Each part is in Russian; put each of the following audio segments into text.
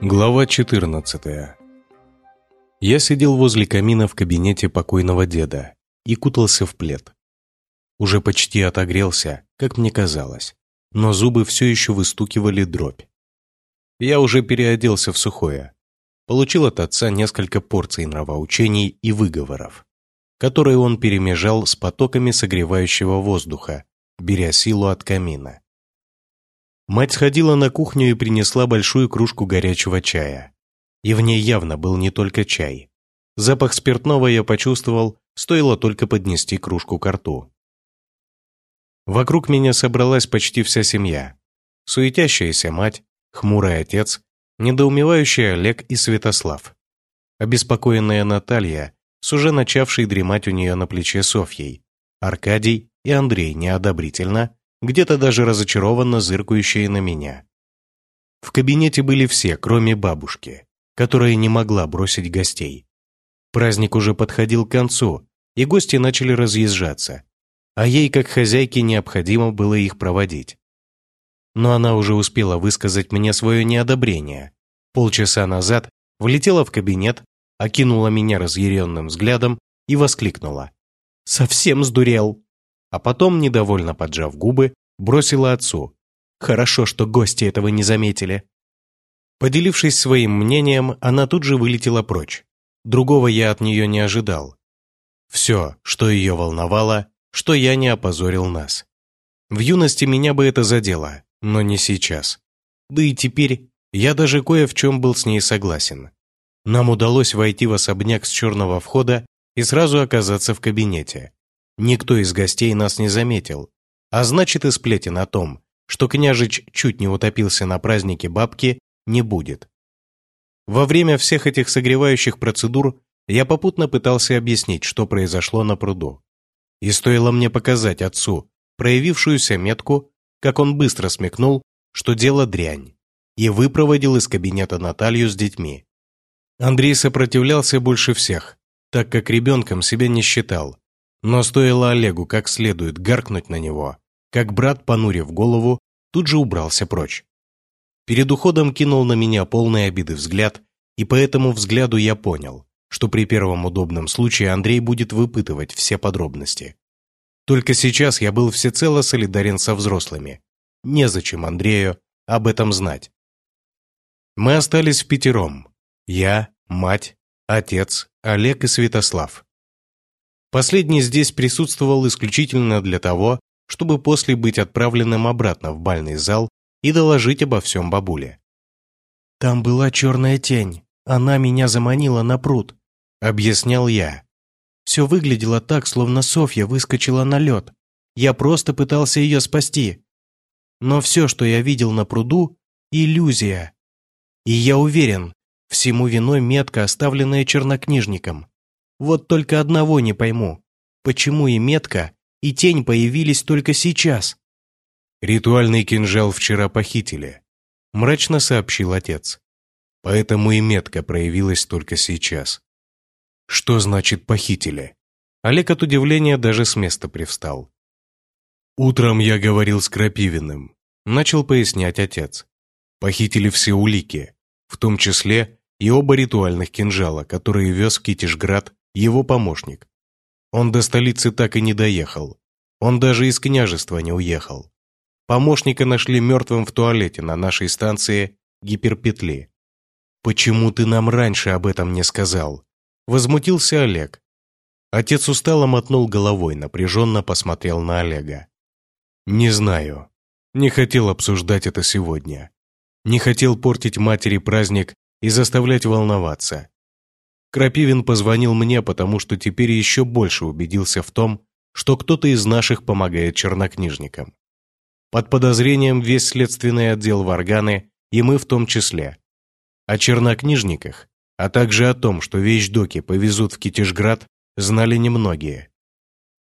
Глава 14 Я сидел возле камина в кабинете покойного деда и кутался в плед. Уже почти отогрелся, как мне казалось, но зубы все еще выстукивали дробь. Я уже переоделся в сухое. Получил от отца несколько порций нравоучений и выговоров, которые он перемежал с потоками согревающего воздуха, беря силу от камина. Мать сходила на кухню и принесла большую кружку горячего чая. И в ней явно был не только чай. Запах спиртного я почувствовал, стоило только поднести кружку к рту. Вокруг меня собралась почти вся семья. Суетящаяся мать, хмурый отец, недоумевающий Олег и Святослав. Обеспокоенная Наталья с уже начавшей дремать у нее на плече Софьей, Аркадий и Андрей неодобрительно, где-то даже разочарованно зыркающие на меня. В кабинете были все, кроме бабушки, которая не могла бросить гостей. Праздник уже подходил к концу, и гости начали разъезжаться, а ей, как хозяйке, необходимо было их проводить. Но она уже успела высказать мне свое неодобрение. Полчаса назад влетела в кабинет, окинула меня разъяренным взглядом и воскликнула. «Совсем сдурел!» А потом, недовольно поджав губы, бросила отцу. Хорошо, что гости этого не заметили. Поделившись своим мнением, она тут же вылетела прочь. Другого я от нее не ожидал. Все, что ее волновало, что я не опозорил нас. В юности меня бы это задело, но не сейчас. Да и теперь я даже кое в чем был с ней согласен. Нам удалось войти в особняк с черного входа и сразу оказаться в кабинете. Никто из гостей нас не заметил, а значит и сплетен о том, что княжич чуть не утопился на празднике бабки, не будет. Во время всех этих согревающих процедур я попутно пытался объяснить, что произошло на пруду. И стоило мне показать отцу проявившуюся метку, как он быстро смекнул, что дело дрянь, и выпроводил из кабинета Наталью с детьми. Андрей сопротивлялся больше всех, так как ребенком себя не считал, но стоило Олегу как следует гаркнуть на него, как брат, понурив голову, тут же убрался прочь. Перед уходом кинул на меня полный обиды взгляд, и по этому взгляду я понял, что при первом удобном случае Андрей будет выпытывать все подробности. Только сейчас я был всецело солидарен со взрослыми. Незачем Андрею об этом знать. Мы остались в пятером. Я, мать, отец, Олег и Святослав. Последний здесь присутствовал исключительно для того, чтобы после быть отправленным обратно в бальный зал и доложить обо всем бабуле. «Там была черная тень, она меня заманила на пруд», — объяснял я. «Все выглядело так, словно Софья выскочила на лед. Я просто пытался ее спасти. Но все, что я видел на пруду — иллюзия. И я уверен, всему виной метка, оставленная чернокнижником. Вот только одного не пойму. Почему и метка, и тень появились только сейчас? Ритуальный кинжал вчера похитили, мрачно сообщил отец. Поэтому и метка проявилась только сейчас. Что значит похитили? Олег от удивления даже с места привстал. Утром я говорил с Крапивиным, начал пояснять отец. Похитили все улики, в том числе и оба ритуальных кинжала, которые вез в Китежград его помощник. Он до столицы так и не доехал. Он даже из княжества не уехал. Помощника нашли мертвым в туалете на нашей станции гиперпетли. «Почему ты нам раньше об этом не сказал?» Возмутился Олег. Отец устало мотнул головой, напряженно посмотрел на Олега. «Не знаю. Не хотел обсуждать это сегодня. Не хотел портить матери праздник и заставлять волноваться. Крапивин позвонил мне, потому что теперь еще больше убедился в том, что кто-то из наших помогает чернокнижникам. Под подозрением весь следственный отдел Варганы, и мы в том числе. О чернокнижниках, а также о том, что вещдоки повезут в Китежград, знали немногие.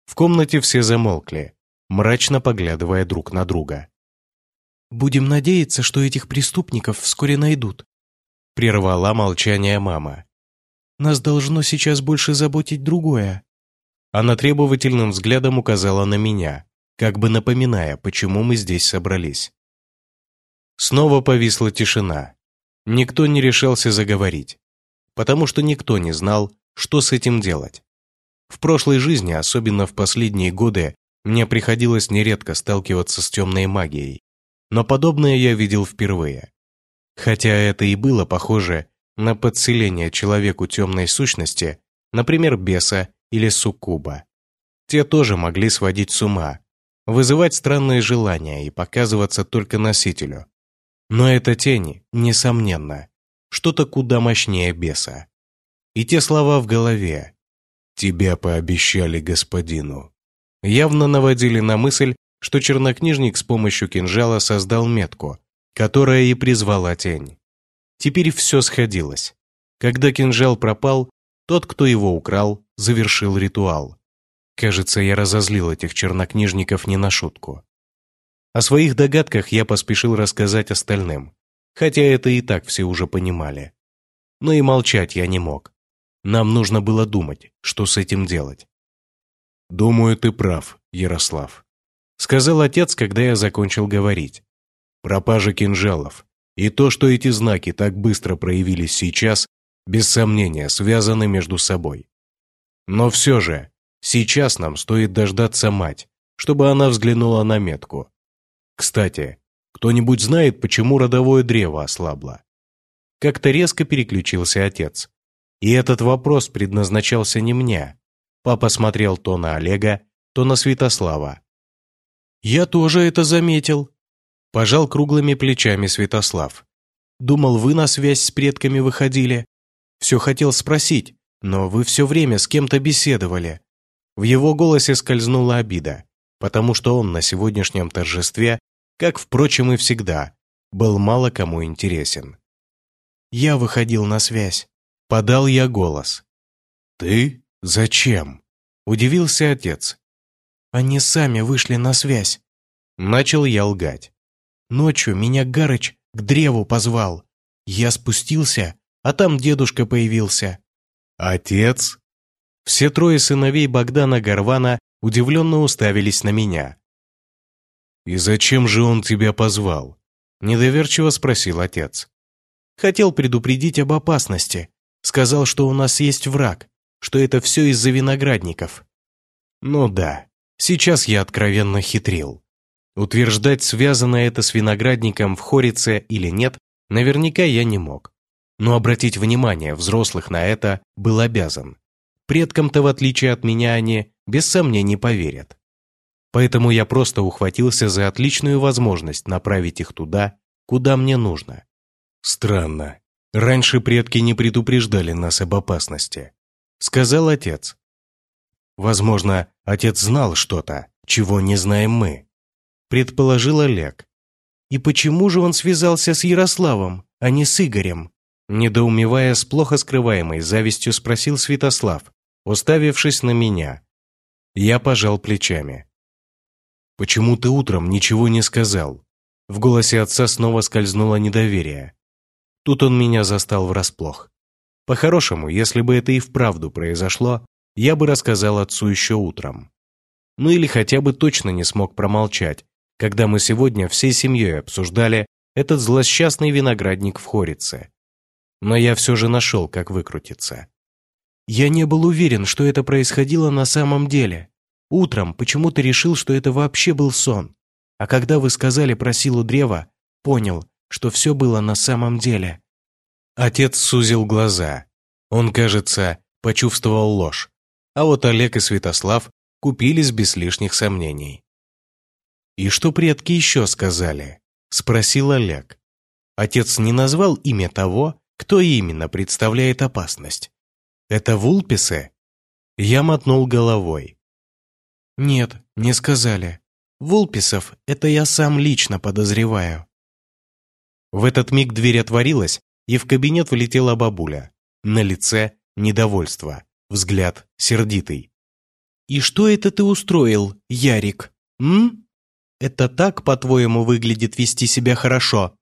В комнате все замолкли, мрачно поглядывая друг на друга. «Будем надеяться, что этих преступников вскоре найдут», прервала молчание мама. Нас должно сейчас больше заботить другое». Она требовательным взглядом указала на меня, как бы напоминая, почему мы здесь собрались. Снова повисла тишина. Никто не решался заговорить, потому что никто не знал, что с этим делать. В прошлой жизни, особенно в последние годы, мне приходилось нередко сталкиваться с темной магией, но подобное я видел впервые. Хотя это и было похоже на подселение человеку темной сущности, например, беса или суккуба. Те тоже могли сводить с ума, вызывать странные желания и показываться только носителю. Но это тени, несомненно, что-то куда мощнее беса. И те слова в голове «Тебя пообещали господину» явно наводили на мысль, что чернокнижник с помощью кинжала создал метку, которая и призвала тень. Теперь все сходилось. Когда кинжал пропал, тот, кто его украл, завершил ритуал. Кажется, я разозлил этих чернокнижников не на шутку. О своих догадках я поспешил рассказать остальным, хотя это и так все уже понимали. Но и молчать я не мог. Нам нужно было думать, что с этим делать. «Думаю, ты прав, Ярослав», — сказал отец, когда я закончил говорить. «Пропажа кинжалов и то, что эти знаки так быстро проявились сейчас, без сомнения, связаны между собой. Но все же, сейчас нам стоит дождаться мать, чтобы она взглянула на метку. Кстати, кто-нибудь знает, почему родовое древо ослабло?» Как-то резко переключился отец. И этот вопрос предназначался не мне. Папа смотрел то на Олега, то на Святослава. «Я тоже это заметил», – пожал круглыми плечами Святослав. «Думал, вы на связь с предками выходили. Все хотел спросить, но вы все время с кем-то беседовали». В его голосе скользнула обида, потому что он на сегодняшнем торжестве, как, впрочем, и всегда, был мало кому интересен. «Я выходил на связь», – подал я голос. «Ты? Зачем?» – удивился отец. Они сами вышли на связь. Начал я лгать. Ночью меня Гарыч к древу позвал. Я спустился, а там дедушка появился. Отец? Все трое сыновей Богдана Горвана удивленно уставились на меня. «И зачем же он тебя позвал?» – недоверчиво спросил отец. «Хотел предупредить об опасности. Сказал, что у нас есть враг, что это все из-за виноградников». «Ну да, Сейчас я откровенно хитрил. Утверждать, связано это с виноградником в Хорице или нет, наверняка я не мог. Но обратить внимание взрослых на это был обязан. Предкам-то, в отличие от меня, они без сомнений поверят. Поэтому я просто ухватился за отличную возможность направить их туда, куда мне нужно. Странно. Раньше предки не предупреждали нас об опасности. Сказал отец. Возможно, отец знал что-то, чего не знаем мы. Предположил Олег. И почему же он связался с Ярославом, а не с Игорем? Недоумевая с плохо скрываемой завистью спросил Святослав, уставившись на меня. Я пожал плечами. «Почему ты утром ничего не сказал?» В голосе отца снова скользнуло недоверие. Тут он меня застал врасплох. По-хорошему, если бы это и вправду произошло, я бы рассказал отцу еще утром. Ну или хотя бы точно не смог промолчать, когда мы сегодня всей семьей обсуждали этот злосчастный виноградник в Хорице. Но я все же нашел, как выкрутиться. Я не был уверен, что это происходило на самом деле. Утром почему-то решил, что это вообще был сон. А когда вы сказали про силу древа, понял, что все было на самом деле. Отец сузил глаза. Он, кажется, почувствовал ложь а вот Олег и Святослав купились без лишних сомнений. «И что предки еще сказали?» – спросил Олег. Отец не назвал имя того, кто именно представляет опасность. «Это вулписы?» Я мотнул головой. «Нет, не сказали. Вулписов – это я сам лично подозреваю». В этот миг дверь отворилась, и в кабинет влетела бабуля. На лице недовольство взгляд сердитый. «И что это ты устроил, Ярик, м? Это так, по-твоему, выглядит вести себя хорошо?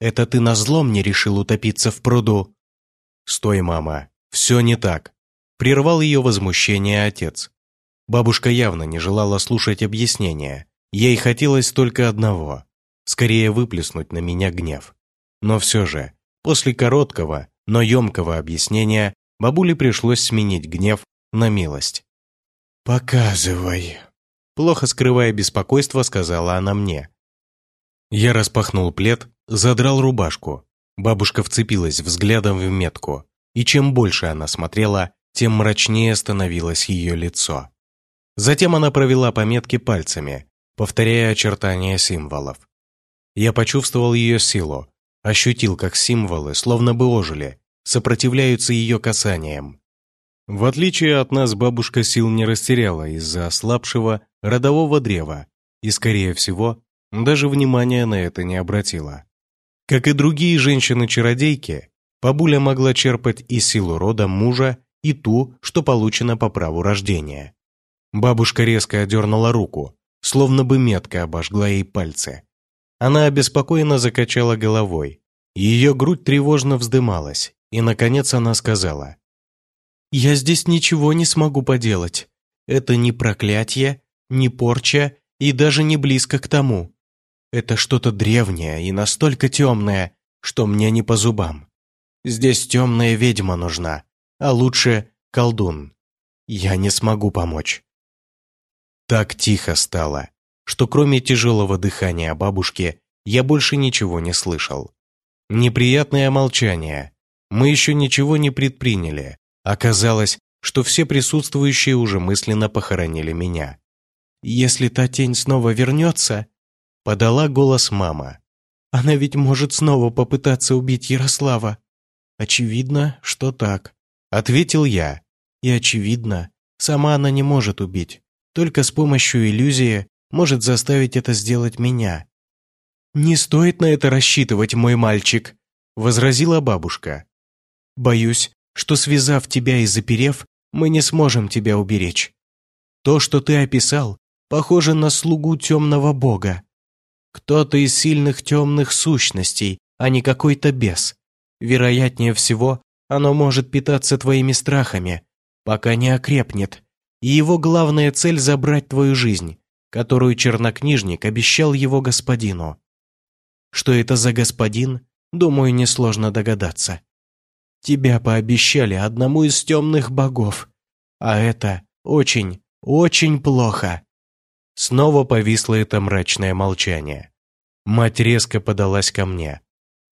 Это ты назло мне решил утопиться в пруду?» «Стой, мама, все не так», – прервал ее возмущение отец. Бабушка явно не желала слушать объяснения, ей хотелось только одного скорее выплеснуть на меня гнев. Но все же, после короткого, но емкого объяснения, бабуле пришлось сменить гнев на милость. «Показывай», — плохо скрывая беспокойство, сказала она мне. Я распахнул плед, задрал рубашку. Бабушка вцепилась взглядом в метку, и чем больше она смотрела, тем мрачнее становилось ее лицо. Затем она провела по метке пальцами, повторяя очертания символов. Я почувствовал ее силу, ощутил, как символы, словно бы ожили, сопротивляются ее касаниям. В отличие от нас, бабушка сил не растеряла из-за ослабшего родового древа и, скорее всего, даже внимания на это не обратила. Как и другие женщины-чародейки, бабуля могла черпать и силу рода мужа, и ту, что получена по праву рождения. Бабушка резко одернула руку, словно бы метка обожгла ей пальцы. Она обеспокоенно закачала головой. Ее грудь тревожно вздымалась, и, наконец, она сказала. «Я здесь ничего не смогу поделать. Это не проклятие, не порча и даже не близко к тому. Это что-то древнее и настолько темное, что мне не по зубам. Здесь темная ведьма нужна, а лучше колдун. Я не смогу помочь». Так тихо стало, что кроме тяжелого дыхания бабушки я больше ничего не слышал. Неприятное молчание. Мы еще ничего не предприняли. Оказалось, что все присутствующие уже мысленно похоронили меня. «Если та тень снова вернется», — подала голос мама. «Она ведь может снова попытаться убить Ярослава». «Очевидно, что так», — ответил я. «И очевидно, сама она не может убить. Только с помощью иллюзии может заставить это сделать меня. «Не стоит на это рассчитывать, мой мальчик», — возразила бабушка. «Боюсь, что связав тебя и заперев, мы не сможем тебя уберечь. То, что ты описал, похоже на слугу темного бога. Кто-то из сильных темных сущностей, а не какой-то бес. Вероятнее всего, оно может питаться твоими страхами, пока не окрепнет. И его главная цель – забрать твою жизнь, которую чернокнижник обещал его господину. Что это за господин, думаю, несложно догадаться. Тебя пообещали одному из темных богов, а это очень, очень плохо. Снова повисло это мрачное молчание. Мать резко подалась ко мне,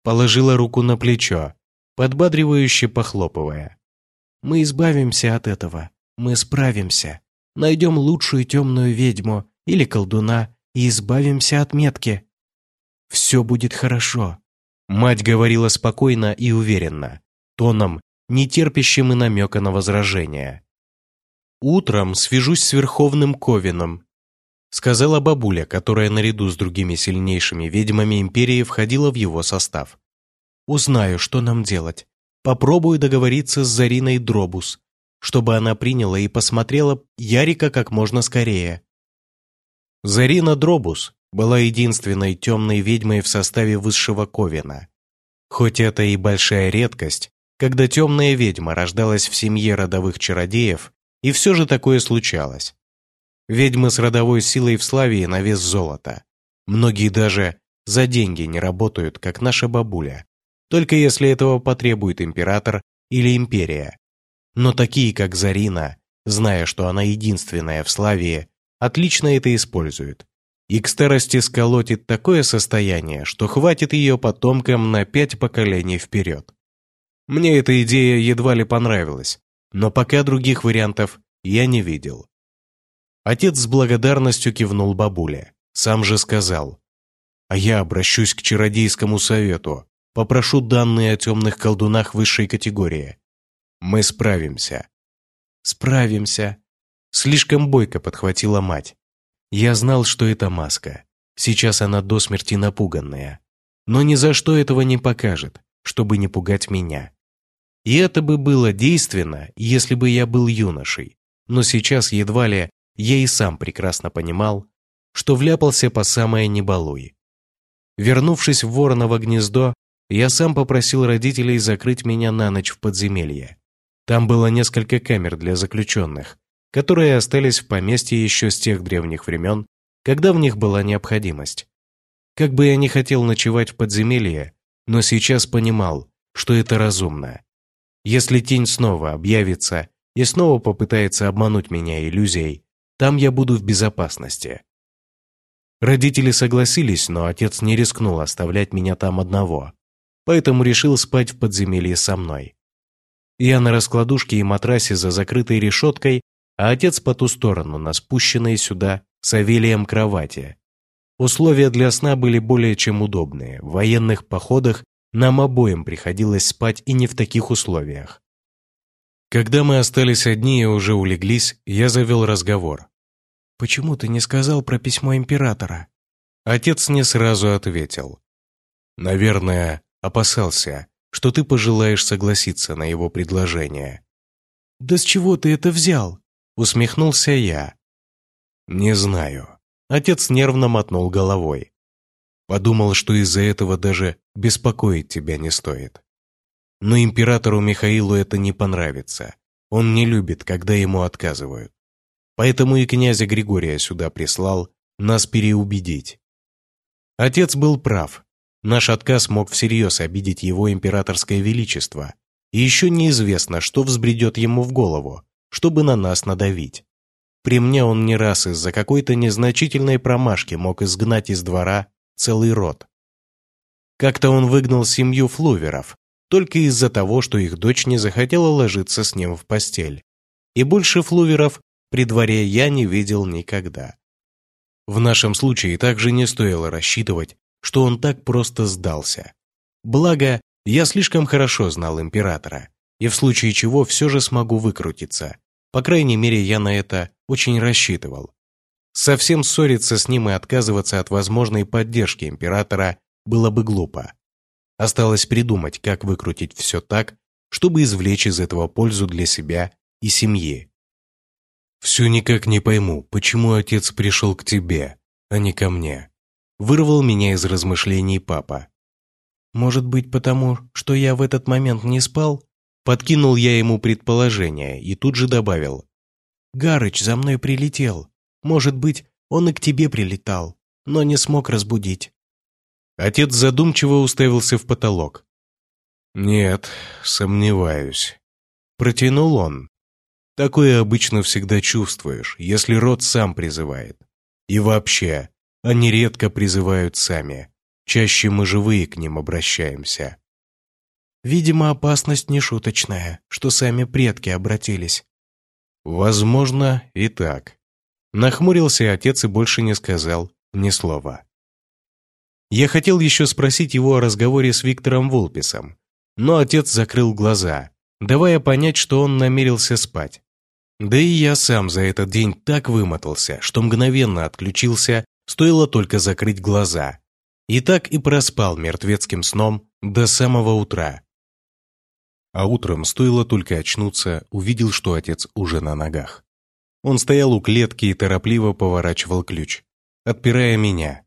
положила руку на плечо, подбадривающе похлопывая. «Мы избавимся от этого, мы справимся, найдем лучшую темную ведьму или колдуна и избавимся от метки. Все будет хорошо. Мать говорила спокойно и уверенно, тоном, не терпящим и намека на возражение. «Утром свяжусь с Верховным Ковином», сказала бабуля, которая наряду с другими сильнейшими ведьмами империи входила в его состав. «Узнаю, что нам делать. Попробую договориться с Зариной Дробус, чтобы она приняла и посмотрела Ярика как можно скорее. Зарина Дробус была единственной темной ведьмой в составе высшего Ковина. Хоть это и большая редкость, когда темная ведьма рождалась в семье родовых чародеев, и все же такое случалось. Ведьмы с родовой силой в Славии на вес золота. Многие даже за деньги не работают, как наша бабуля, только если этого потребует император или империя. Но такие, как Зарина, зная, что она единственная в Славии, отлично это использует. И к старости сколотит такое состояние, что хватит ее потомкам на пять поколений вперед. Мне эта идея едва ли понравилась, но пока других вариантов я не видел. Отец с благодарностью кивнул бабуле, сам же сказал, «А я обращусь к чародейскому совету, попрошу данные о темных колдунах высшей категории. Мы справимся». «Справимся», Слишком бойко подхватила мать. Я знал, что это маска. Сейчас она до смерти напуганная. Но ни за что этого не покажет, чтобы не пугать меня. И это бы было действенно, если бы я был юношей. Но сейчас едва ли я и сам прекрасно понимал, что вляпался по самое небалуй. Вернувшись в вороново гнездо, я сам попросил родителей закрыть меня на ночь в подземелье. Там было несколько камер для заключенных, которые остались в поместье еще с тех древних времен, когда в них была необходимость. Как бы я не хотел ночевать в подземелье, но сейчас понимал, что это разумно. Если тень снова объявится и снова попытается обмануть меня иллюзией, там я буду в безопасности. Родители согласились, но отец не рискнул оставлять меня там одного, поэтому решил спать в подземелье со мной. Я на раскладушке и матрасе за закрытой решеткой, а отец по ту сторону, на спущенной сюда Савелием кровати. Условия для сна были более чем удобные. В военных походах нам обоим приходилось спать и не в таких условиях. Когда мы остались одни и уже улеглись, я завел разговор. «Почему ты не сказал про письмо императора?» Отец не сразу ответил. «Наверное, опасался, что ты пожелаешь согласиться на его предложение». «Да с чего ты это взял?» Усмехнулся я. «Не знаю». Отец нервно мотнул головой. Подумал, что из-за этого даже беспокоить тебя не стоит. Но императору Михаилу это не понравится. Он не любит, когда ему отказывают. Поэтому и князя Григория сюда прислал нас переубедить. Отец был прав. Наш отказ мог всерьез обидеть его императорское величество. И еще неизвестно, что взбредет ему в голову, чтобы на нас надавить. При мне он не раз из-за какой-то незначительной промашки мог изгнать из двора целый род. Как-то он выгнал семью флуверов, только из-за того, что их дочь не захотела ложиться с ним в постель. И больше флуверов при дворе я не видел никогда. В нашем случае также не стоило рассчитывать, что он так просто сдался. Благо, я слишком хорошо знал императора, и в случае чего все же смогу выкрутиться. По крайней мере, я на это очень рассчитывал. Совсем ссориться с ним и отказываться от возможной поддержки императора было бы глупо. Осталось придумать, как выкрутить все так, чтобы извлечь из этого пользу для себя и семьи. «Все никак не пойму, почему отец пришел к тебе, а не ко мне», вырвал меня из размышлений папа. «Может быть, потому, что я в этот момент не спал?» Подкинул я ему предположение и тут же добавил. «Гарыч за мной прилетел. Может быть, он и к тебе прилетал, но не смог разбудить». Отец задумчиво уставился в потолок. «Нет, сомневаюсь». Протянул он. «Такое обычно всегда чувствуешь, если род сам призывает. И вообще, они редко призывают сами. Чаще мы живые к ним обращаемся». «Видимо, опасность нешуточная, что сами предки обратились». «Возможно, и так», Нахмурился отец и больше не сказал ни слова. Я хотел еще спросить его о разговоре с Виктором Волписом, но отец закрыл глаза, давая понять, что он намерился спать. Да и я сам за этот день так вымотался, что мгновенно отключился, стоило только закрыть глаза. И так и проспал мертвецким сном до самого утра. А утром, стоило только очнуться, увидел, что отец уже на ногах. Он стоял у клетки и торопливо поворачивал ключ, отпирая меня.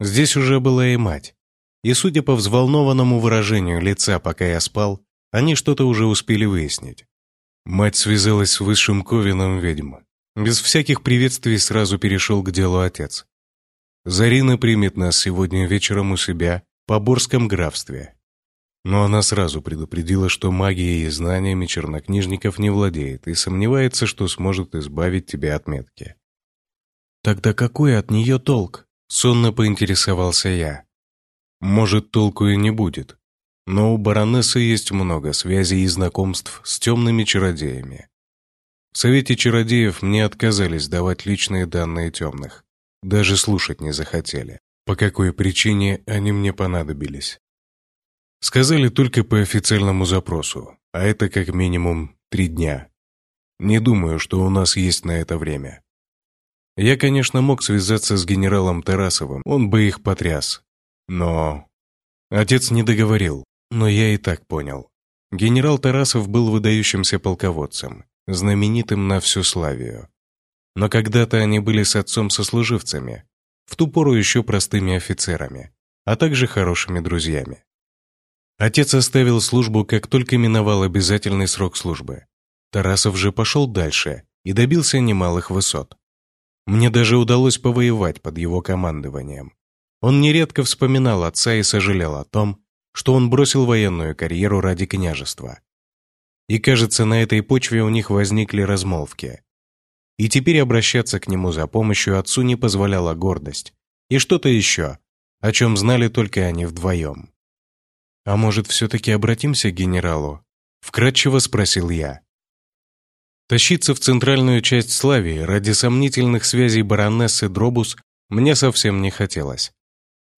Здесь уже была и мать. И судя по взволнованному выражению лица, пока я спал, они что-то уже успели выяснить. Мать связалась с высшим ковином ведьм. Без всяких приветствий сразу перешел к делу отец. Зарина примет нас сегодня вечером у себя по Борском графстве. Но она сразу предупредила, что магией и знаниями чернокнижников не владеет и сомневается, что сможет избавить тебя от метки. «Тогда какой от нее толк?» — сонно поинтересовался я. «Может, толку и не будет. Но у баронессы есть много связей и знакомств с темными чародеями. В Совете чародеев мне отказались давать личные данные темных. Даже слушать не захотели. По какой причине они мне понадобились?» Сказали только по официальному запросу, а это как минимум три дня. Не думаю, что у нас есть на это время. Я, конечно, мог связаться с генералом Тарасовым, он бы их потряс. Но... Отец не договорил, но я и так понял. Генерал Тарасов был выдающимся полководцем, знаменитым на всю Славию. Но когда-то они были с отцом сослуживцами, в ту пору еще простыми офицерами, а также хорошими друзьями. Отец оставил службу, как только миновал обязательный срок службы. Тарасов же пошел дальше и добился немалых высот. Мне даже удалось повоевать под его командованием. Он нередко вспоминал отца и сожалел о том, что он бросил военную карьеру ради княжества. И кажется, на этой почве у них возникли размолвки. И теперь обращаться к нему за помощью отцу не позволяла гордость. И что-то еще, о чем знали только они вдвоем. «А может, все-таки обратимся к генералу?» – вкратчиво спросил я. Тащиться в центральную часть Славии ради сомнительных связей баронессы Дробус мне совсем не хотелось.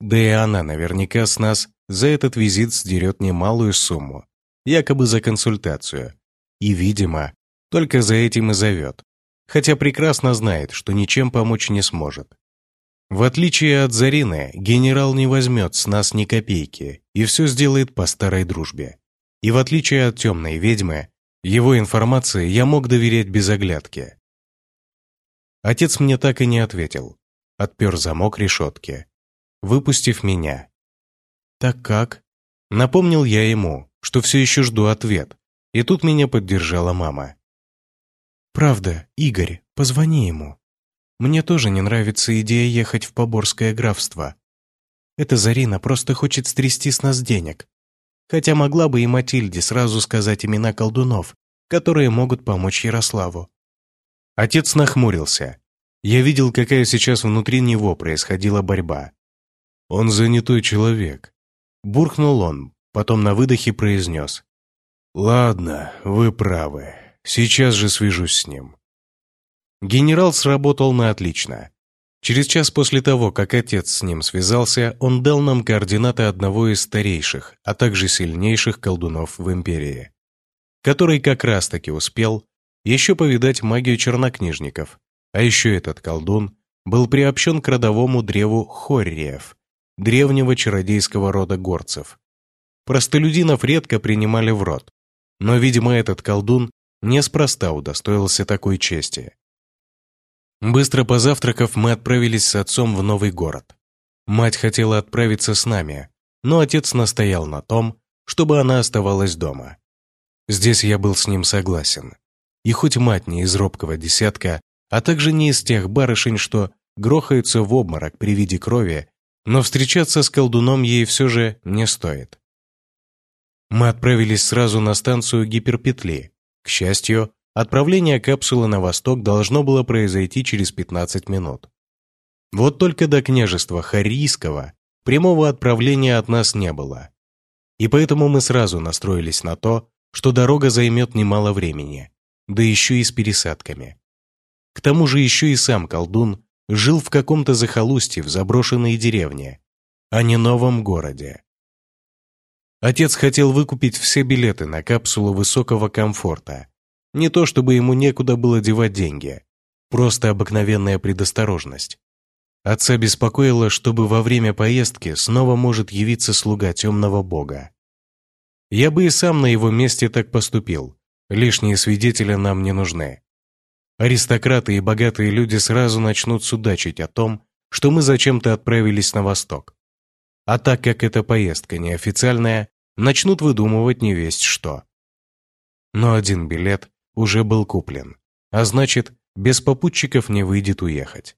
Да и она наверняка с нас за этот визит сдерет немалую сумму, якобы за консультацию. И, видимо, только за этим и зовет, хотя прекрасно знает, что ничем помочь не сможет. В отличие от Зарины, генерал не возьмет с нас ни копейки и все сделает по старой дружбе. И в отличие от темной ведьмы, его информации я мог доверять без оглядки. Отец мне так и не ответил. Отпер замок решетки, выпустив меня. «Так как?» Напомнил я ему, что все еще жду ответ, и тут меня поддержала мама. «Правда, Игорь, позвони ему. Мне тоже не нравится идея ехать в Поборское графство. Эта Зарина просто хочет стрясти с нас денег. Хотя могла бы и Матильде сразу сказать имена колдунов, которые могут помочь Ярославу». Отец нахмурился. Я видел, какая сейчас внутри него происходила борьба. Он занятой человек. Буркнул он, потом на выдохе произнес. «Ладно, вы правы. Сейчас же свяжусь с ним». Генерал сработал на отлично. Через час после того, как отец с ним связался, он дал нам координаты одного из старейших, а также сильнейших колдунов в империи, который как раз-таки успел еще повидать магию чернокнижников, а еще этот колдун был приобщен к родовому древу Хорриев, древнего чародейского рода горцев. Простолюдинов редко принимали в рот, но, видимо, этот колдун неспроста удостоился такой чести. Быстро позавтракав, мы отправились с отцом в новый город. Мать хотела отправиться с нами, но отец настоял на том, чтобы она оставалась дома. Здесь я был с ним согласен. И хоть мать не из робкого десятка, а также не из тех барышень, что грохаются в обморок при виде крови но встречаться с колдуном ей все же не стоит. Мы отправились сразу на станцию гиперпетли. К счастью, отправление капсулы на восток должно было произойти через 15 минут. Вот только до княжества Харийского прямого отправления от нас не было. И поэтому мы сразу настроились на то, что дорога займет немало времени, да еще и с пересадками. К тому же еще и сам колдун жил в каком-то захолустье в заброшенной деревне, а не новом городе. Отец хотел выкупить все билеты на капсулу высокого комфорта. Не то чтобы ему некуда было девать деньги, просто обыкновенная предосторожность. Отца беспокоило, чтобы во время поездки снова может явиться слуга темного бога. Я бы и сам на его месте так поступил. Лишние свидетели нам не нужны. Аристократы и богатые люди сразу начнут судачить о том, что мы зачем-то отправились на восток. А так как эта поездка неофициальная, начнут выдумывать не весть что. Но один билет уже был куплен, а значит, без попутчиков не выйдет уехать.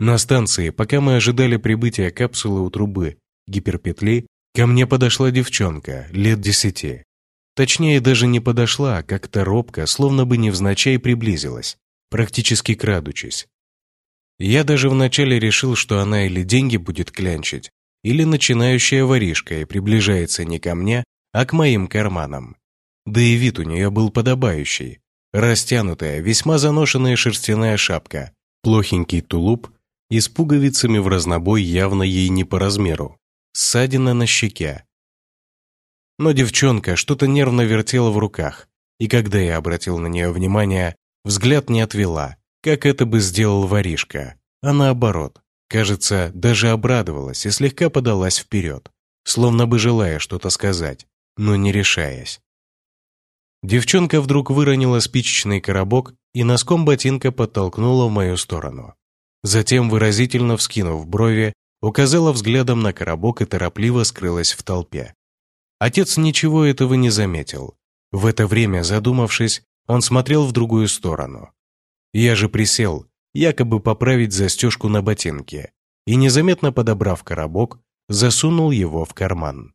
На станции, пока мы ожидали прибытия капсулы у трубы гиперпетли, ко мне подошла девчонка лет десяти. Точнее, даже не подошла, а как-то робко, словно бы невзначай приблизилась практически крадучись. Я даже вначале решил, что она или деньги будет клянчить, или начинающая воришка и приближается не ко мне, а к моим карманам. Да и вид у нее был подобающий. Растянутая, весьма заношенная шерстяная шапка, плохенький тулуп и с пуговицами в разнобой явно ей не по размеру, ссадина на щеке. Но девчонка что-то нервно вертела в руках, и когда я обратил на нее внимание, Взгляд не отвела, как это бы сделал воришка, а наоборот, кажется, даже обрадовалась и слегка подалась вперед, словно бы желая что-то сказать, но не решаясь. Девчонка вдруг выронила спичечный коробок и носком ботинка подтолкнула в мою сторону. Затем, выразительно вскинув брови, указала взглядом на коробок и торопливо скрылась в толпе. Отец ничего этого не заметил. В это время, задумавшись, он смотрел в другую сторону. Я же присел, якобы поправить застежку на ботинке, и, незаметно подобрав коробок, засунул его в карман.